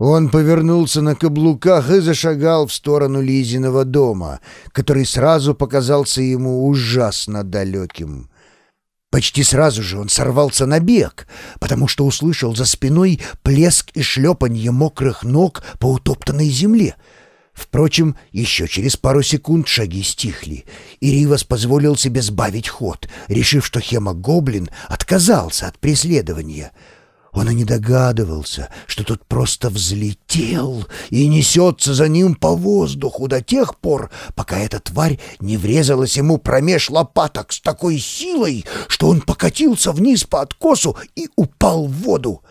Он повернулся на каблуках и зашагал в сторону Лизиного дома, который сразу показался ему ужасно далеким. Почти сразу же он сорвался на бег, потому что услышал за спиной плеск и шлепанье мокрых ног по утоптанной земле. Впрочем, еще через пару секунд шаги стихли, и Ривас позволил себе сбавить ход, решив, что Хема-гоблин отказался от преследования — он и не догадывался, что тот просто взлетел и несется за ним по воздуху до тех пор, пока эта тварь не врезалась ему промеж лопаток с такой силой, что он покатился вниз по откосу и упал в воду.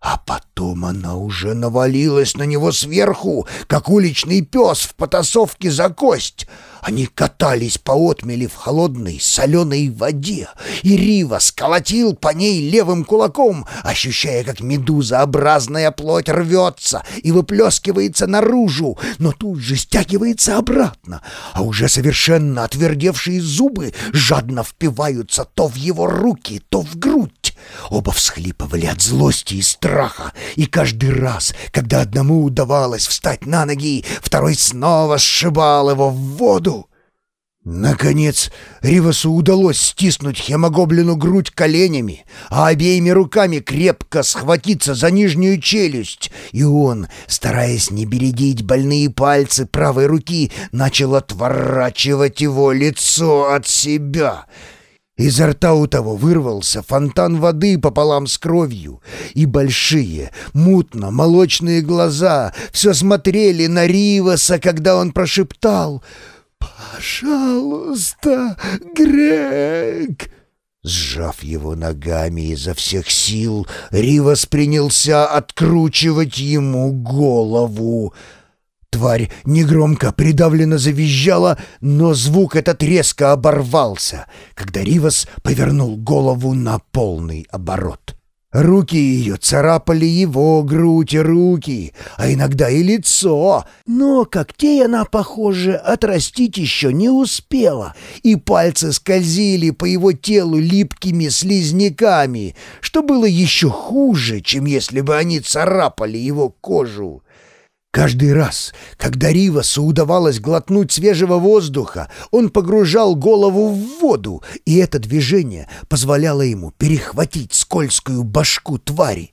А потом она уже навалилась на него сверху, как уличный пес в потасовке за кость. Они катались по отмели в холодной соленой воде, и Рива сколотил по ней левым кулаком, ощущая, как медузообразная плоть рвется и выплескивается наружу, но тут же стягивается обратно, а уже совершенно отвердевшие зубы жадно впиваются то в его руки, то в грудь. Оба всхлипывали от злости и страха, и каждый раз, когда одному удавалось встать на ноги, второй снова сшибал его в воду. Наконец, Ривасу удалось стиснуть хемогоблину грудь коленями, а обеими руками крепко схватиться за нижнюю челюсть, и он, стараясь не бередить больные пальцы правой руки, начал отворачивать его лицо от себя — Изо рта у того вырвался фонтан воды пополам с кровью, и большие, мутно-молочные глаза все смотрели на Риваса, когда он прошептал «Пожалуйста, Грег!» Сжав его ногами изо всех сил, Ривас принялся откручивать ему голову — Тварь негромко придавленно завизжала, но звук этот резко оборвался, когда Ривас повернул голову на полный оборот. Руки ее царапали его грудь и руки, а иногда и лицо, но когтей она, похоже, отрастить еще не успела, и пальцы скользили по его телу липкими слизняками, что было еще хуже, чем если бы они царапали его кожу. Каждый раз, когда Ривасу удавалось глотнуть свежего воздуха, он погружал голову в воду, и это движение позволяло ему перехватить скользкую башку твари.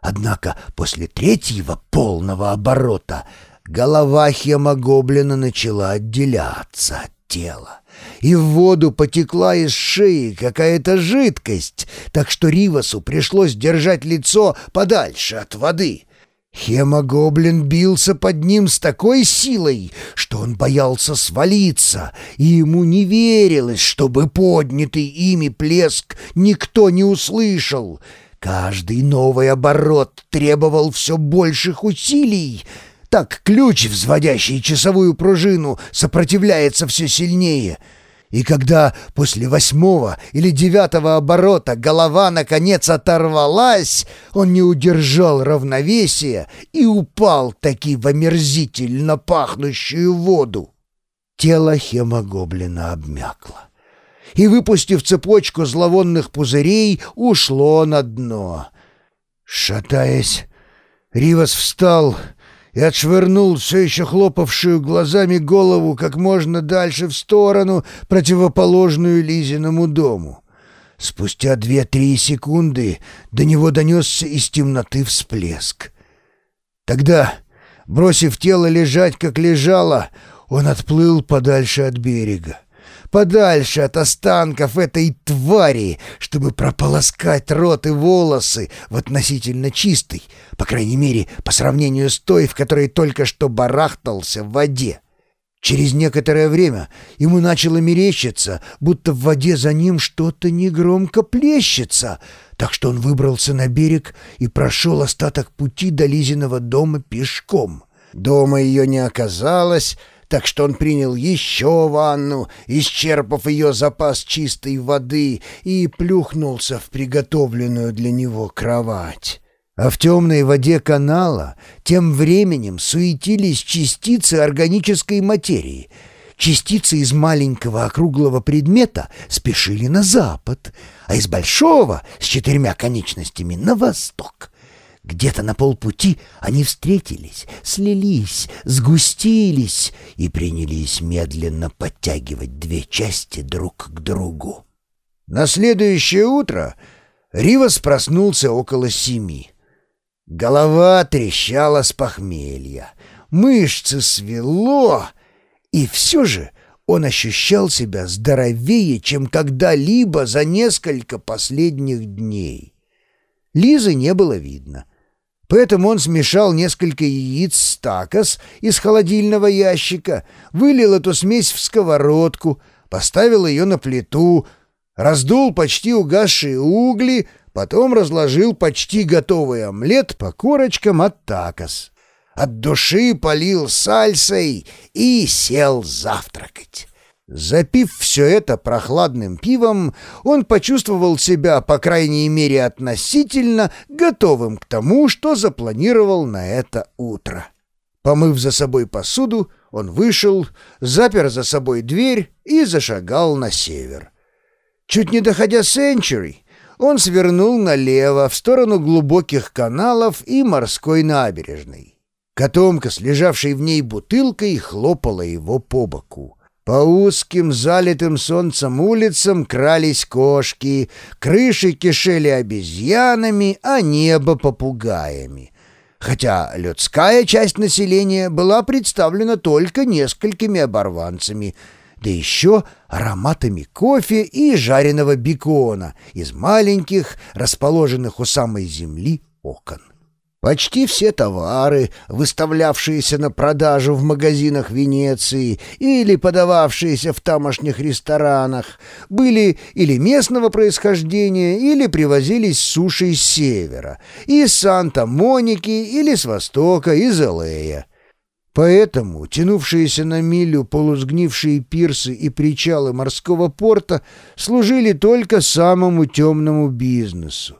Однако после третьего полного оборота голова хемогоблина начала отделяться от тела, и в воду потекла из шеи какая-то жидкость, так что Ривасу пришлось держать лицо подальше от воды — Хемогоблин бился под ним с такой силой, что он боялся свалиться, и ему не верилось, чтобы поднятый ими плеск никто не услышал. Каждый новый оборот требовал все больших усилий. Так ключ, взводящий часовую пружину, сопротивляется все сильнее — и когда после восьмого или девятого оборота голова наконец оторвалась, он не удержал равновесия и упал таки в омерзительно пахнущую воду. Тело хемогоблина обмякло и, выпустив цепочку зловонных пузырей, ушло на дно. Шатаясь, Ривас встал и отшвырнул все еще хлопавшую глазами голову как можно дальше в сторону, противоположную Лизиному дому. Спустя две-три секунды до него донесся из темноты всплеск. Тогда, бросив тело лежать, как лежало, он отплыл подальше от берега подальше от останков этой твари, чтобы прополоскать рот и волосы в относительно чистой, по крайней мере, по сравнению с той, в которой только что барахтался в воде. Через некоторое время ему начало мерещиться, будто в воде за ним что-то негромко плещется, так что он выбрался на берег и прошел остаток пути до Лизиного дома пешком. Дома ее не оказалось, так что он принял еще ванну, исчерпав ее запас чистой воды, и плюхнулся в приготовленную для него кровать. А в темной воде канала тем временем суетились частицы органической материи. Частицы из маленького округлого предмета спешили на запад, а из большого с четырьмя конечностями — на восток. Где-то на полпути они встретились, слились, сгустились и принялись медленно подтягивать две части друг к другу. На следующее утро Ривас проснулся около семи. Голова трещала с похмелья, мышцы свело, и все же он ощущал себя здоровее, чем когда-либо за несколько последних дней. Лизы не было видно. Поэтому он смешал несколько яиц с такос из холодильного ящика, вылил эту смесь в сковородку, поставил ее на плиту, раздул почти угасшие угли, потом разложил почти готовый омлет по корочкам от такос. От души полил сальсой и сел завтракать. Запив все это прохладным пивом, он почувствовал себя, по крайней мере относительно, готовым к тому, что запланировал на это утро. Помыв за собой посуду, он вышел, запер за собой дверь и зашагал на север. Чуть не доходя Сенчури, он свернул налево в сторону глубоких каналов и морской набережной. Котомка с лежавшей в ней бутылкой хлопала его по боку. По узким, залитым солнцем улицам крались кошки, крыши кишели обезьянами, а небо — попугаями. Хотя людская часть населения была представлена только несколькими оборванцами, да еще ароматами кофе и жареного бекона из маленьких, расположенных у самой земли, окон. Почти все товары, выставлявшиеся на продажу в магазинах Венеции или подававшиеся в тамошних ресторанах, были или местного происхождения, или привозились с суши с севера, из Санта-Моники или с востока, из Элея. Поэтому тянувшиеся на милю полусгнившие пирсы и причалы морского порта служили только самому темному бизнесу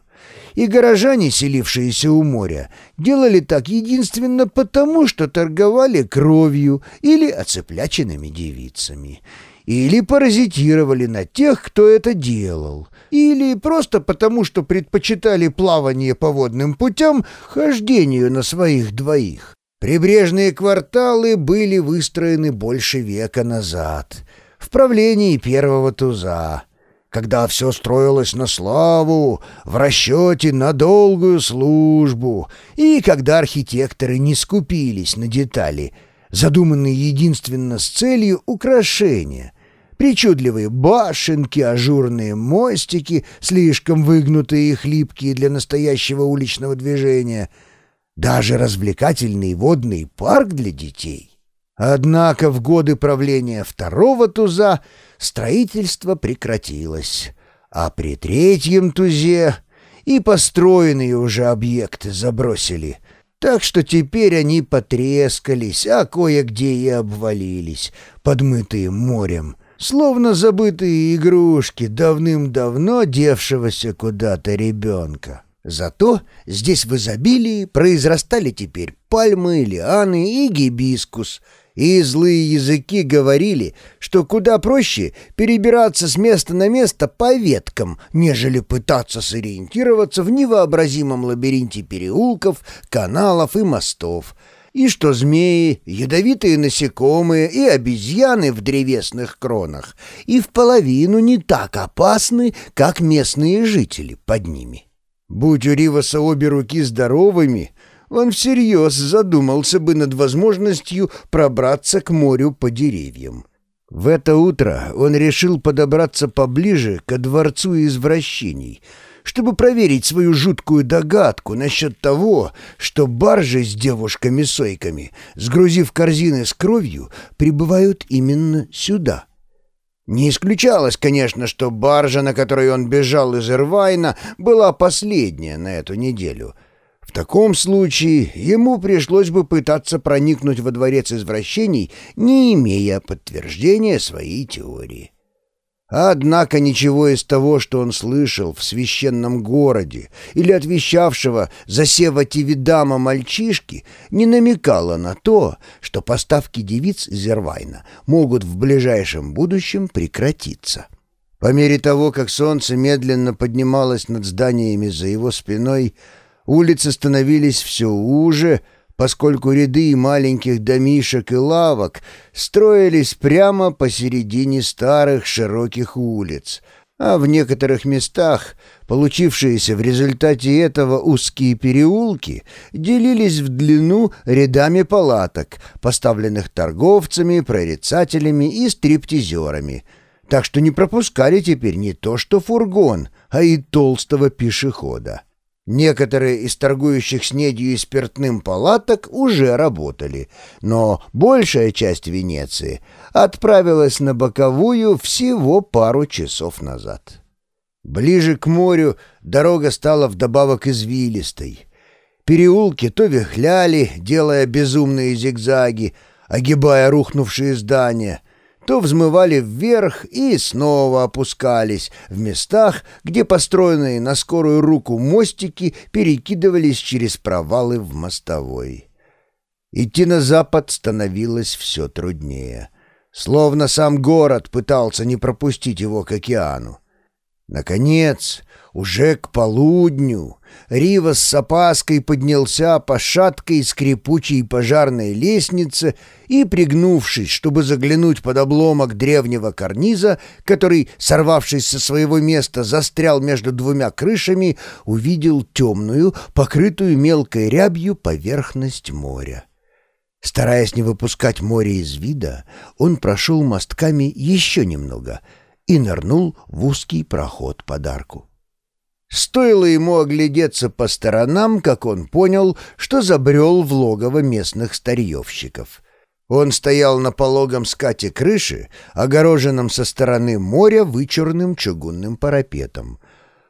и горожане, селившиеся у моря, делали так единственно потому, что торговали кровью или оцепляченными девицами, или паразитировали на тех, кто это делал, или просто потому, что предпочитали плавание по водным путям хождению на своих двоих. Прибрежные кварталы были выстроены больше века назад, в правлении первого туза, когда все строилось на славу, в расчете на долгую службу, и когда архитекторы не скупились на детали, задуманные единственно с целью украшения. Причудливые башенки, ажурные мостики, слишком выгнутые и хлипкие для настоящего уличного движения, даже развлекательный водный парк для детей. Однако в годы правления второго туза строительство прекратилось, а при третьем тузе и построенные уже объекты забросили, так что теперь они потрескались, а кое-где и обвалились, подмытые морем, словно забытые игрушки давным-давно девшегося куда-то ребенка. Зато здесь в изобилии произрастали теперь пальмы, лианы и гибискус — и злые языки говорили, что куда проще перебираться с места на место по веткам, нежели пытаться сориентироваться в невообразимом лабиринте переулков, каналов и мостов, и что змеи, ядовитые насекомые и обезьяны в древесных кронах и в половину не так опасны, как местные жители под ними. Будь у Риваса обе руки здоровыми, он всерьез задумался бы над возможностью пробраться к морю по деревьям. В это утро он решил подобраться поближе ко дворцу извращений, чтобы проверить свою жуткую догадку насчет того, что баржи с девушками-сойками, сгрузив корзины с кровью, прибывают именно сюда. Не исключалось, конечно, что баржа, на которой он бежал из Ирвайна, была последняя на эту неделю — в таком случае ему пришлось бы пытаться проникнуть во дворец извращений, не имея подтверждения своей теории. Однако ничего из того, что он слышал в священном городе или от вещавшего засева Тивидама мальчишки, не намекало на то, что поставки девиц из Ирвайна могут в ближайшем будущем прекратиться. По мере того, как солнце медленно поднималось над зданиями за его спиной, Улицы становились все уже, поскольку ряды маленьких домишек и лавок строились прямо посередине старых широких улиц, а в некоторых местах получившиеся в результате этого узкие переулки делились в длину рядами палаток, поставленных торговцами, прорицателями и стриптизерами, так что не пропускали теперь не то что фургон, а и толстого пешехода. Некоторые из торгующих снедью и спиртным палаток уже работали, но большая часть Венеции отправилась на боковую всего пару часов назад. Ближе к морю дорога стала вдобавок извилистой. Переулки то вихляли, делая безумные зигзаги, огибая рухнувшие здания — то взмывали вверх и снова опускались в местах, где построенные на скорую руку мостики перекидывались через провалы в мостовой. Идти на запад становилось все труднее. Словно сам город пытался не пропустить его к океану. Наконец, уже к полудню Ривас с опаской поднялся по шаткой скрипучей пожарной лестнице и, пригнувшись, чтобы заглянуть под обломок древнего карниза, который, сорвавшись со своего места, застрял между двумя крышами, увидел темную, покрытую мелкой рябью поверхность моря. Стараясь не выпускать море из вида, он прошел мостками еще немного и нырнул в узкий проход подарку. Стоило ему оглядеться по сторонам, как он понял, что забрел в логово местных старьевщиков. Он стоял на пологом скате крыши, огороженном со стороны моря вычурным чугунным парапетом.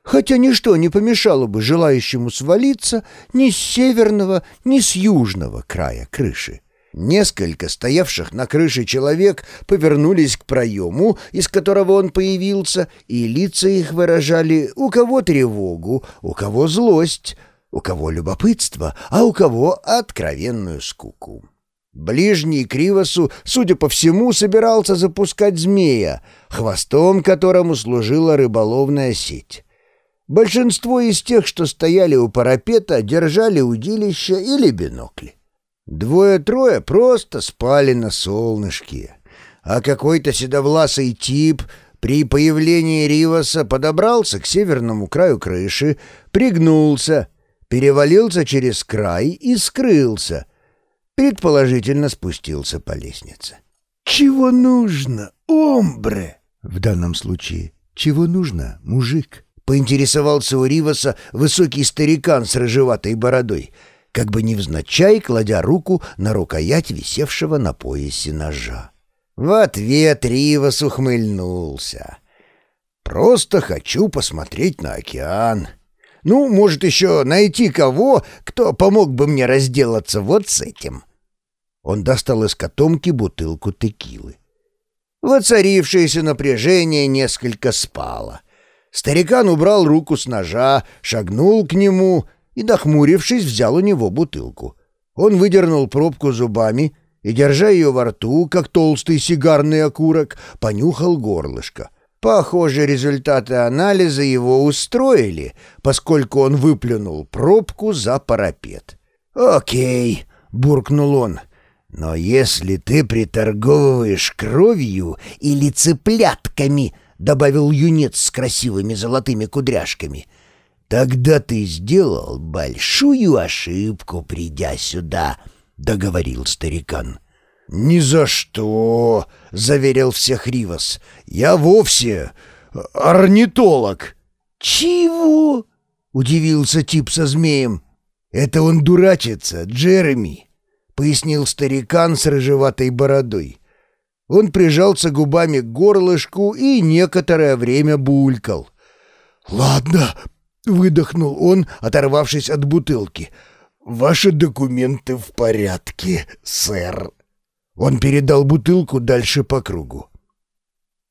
Хотя ничто не помешало бы желающему свалиться ни с северного, ни с южного края крыши. Несколько стоявших на крыше человек повернулись к проему, из которого он появился, и лица их выражали у кого тревогу, у кого злость, у кого любопытство, а у кого откровенную скуку. Ближний к Ривасу, судя по всему, собирался запускать змея, хвостом которому служила рыболовная сеть. Большинство из тех, что стояли у парапета, держали удилища или бинокли. Двое-трое просто спали на солнышке, а какой-то седовласый тип при появлении Риваса подобрался к северному краю крыши, пригнулся, перевалился через край и скрылся. Предположительно спустился по лестнице. «Чего нужно, омбре?» В данном случае «Чего нужно, мужик?» Поинтересовался у Риваса высокий старикан с рыжеватой бородой — как бы невзначай кладя руку на рукоять висевшего на поясе ножа. В ответ Ривас ухмыльнулся. «Просто хочу посмотреть на океан. Ну, может, еще найти кого, кто помог бы мне разделаться вот с этим». Он достал из котомки бутылку текилы. Воцарившееся напряжение несколько спало. Старикан убрал руку с ножа, шагнул к нему — и, нахмурившись, взял у него бутылку. Он выдернул пробку зубами и, держа ее во рту, как толстый сигарный окурок, понюхал горлышко. Похоже, результаты анализа его устроили, поскольку он выплюнул пробку за парапет. «Окей», — буркнул он, — «но если ты приторговываешь кровью или цыплятками», — добавил юнец с красивыми золотыми кудряшками — «Тогда ты сделал большую ошибку, придя сюда», — договорил старикан. «Ни за что!» — заверил всех Ривас. «Я вовсе орнитолог». «Чего?» — удивился тип со змеем. «Это он дурачится, Джереми», — пояснил старикан с рыжеватой бородой. Он прижался губами к горлышку и некоторое время булькал. «Ладно, — выдохнул он, оторвавшись от бутылки. «Ваши документы в порядке, сэр». Он передал бутылку дальше по кругу.